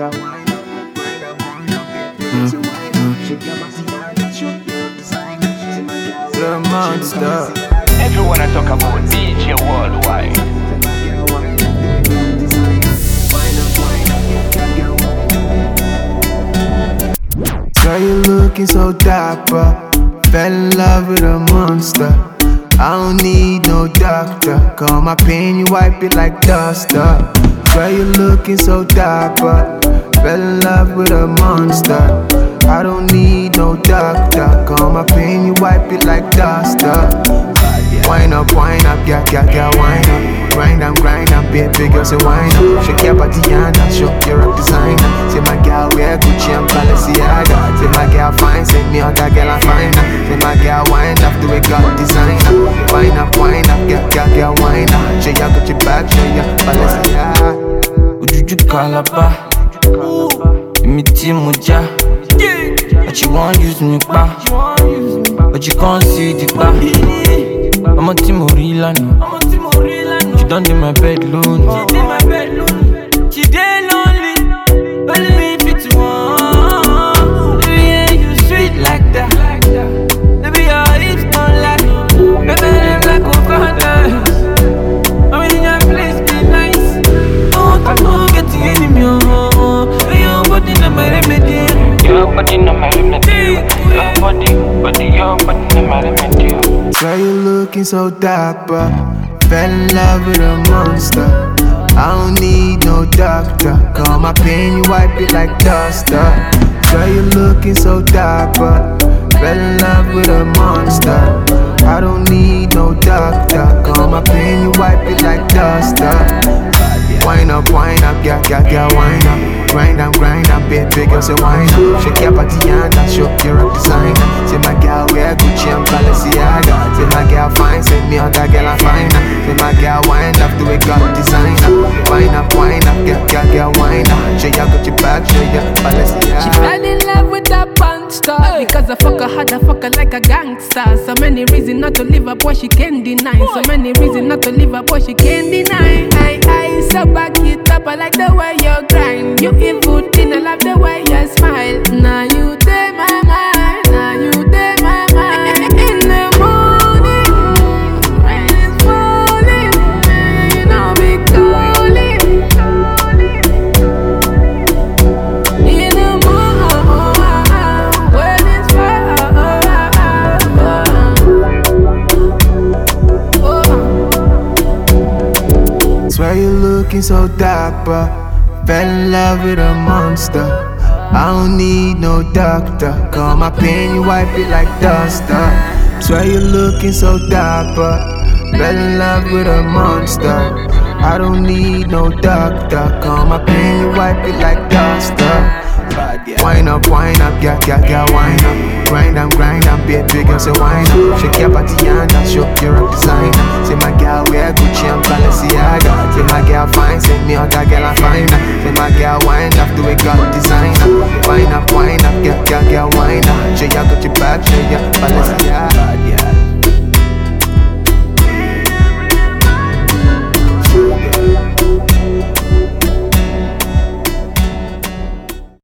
up, up, up, up, The monster. Everyone I talk about DJ worldwide. Girl, up, up, up, you looking so dapper. Fell in love with a monster. I don't need no doctor. Call my pain, you wipe it like duster. Girl, you looking so dapper. Fell in love with a monster. I don't need no doctor. Call my pain, you wipe it like dust. duster. Wind up, wind up, yeah, yeah, yeah, wind up. Grind and grind and baby girl, say wind up. Shake your body and show you're a designer. Say my girl wear Gucci and Balenciaga. Say my girl fine, say me other girl I find her. Say my girl wind up, it got designer. Wind up, wind up, yeah, yeah, yeah, wind up. Show your Gucci bag, show your Balenciaga. Èmi tí mo já. But you won't use me pa, but you can't see the pa. ọmọ tí mo rí lánàá. She don dey my bed lónìí. Body no my remedy. Your body, body, your body no my remedy. Girl, you looking so dapper. Fell in love with a monster. I don't need no doctor. Call my pain, you wipe it like duster. Girl, you looking so dapper. Fell in love with a monster. I don't need no doctor. Call my pain, you wipe it like duster. Wind up, wind up, yeah, yeah, yeah, wind up. Grind and baby girl, say wind up. Shake your body and show you're a designer. Say my girl wear Gucci and Balenciaga. Like So many reasons not to leave her, boy, she can't deny. So many reasons not to leave her, boy, she can't deny. I, I, so back it up, I like the way you grind You food in, I love the way you smile. Now you take my you looking so dapper. Fell in love with a monster. I don't need no doctor. Call my pain, you wipe it like duster. Swear you looking so dapper. Fell in love with a monster. I don't need no doctor. Call my pain, you wipe it like duster. Wind up, wind up, yeah, yeah, yeah, wind up. Grind and grind and baby girl, say wind up. Shake your body and I show you're a designer.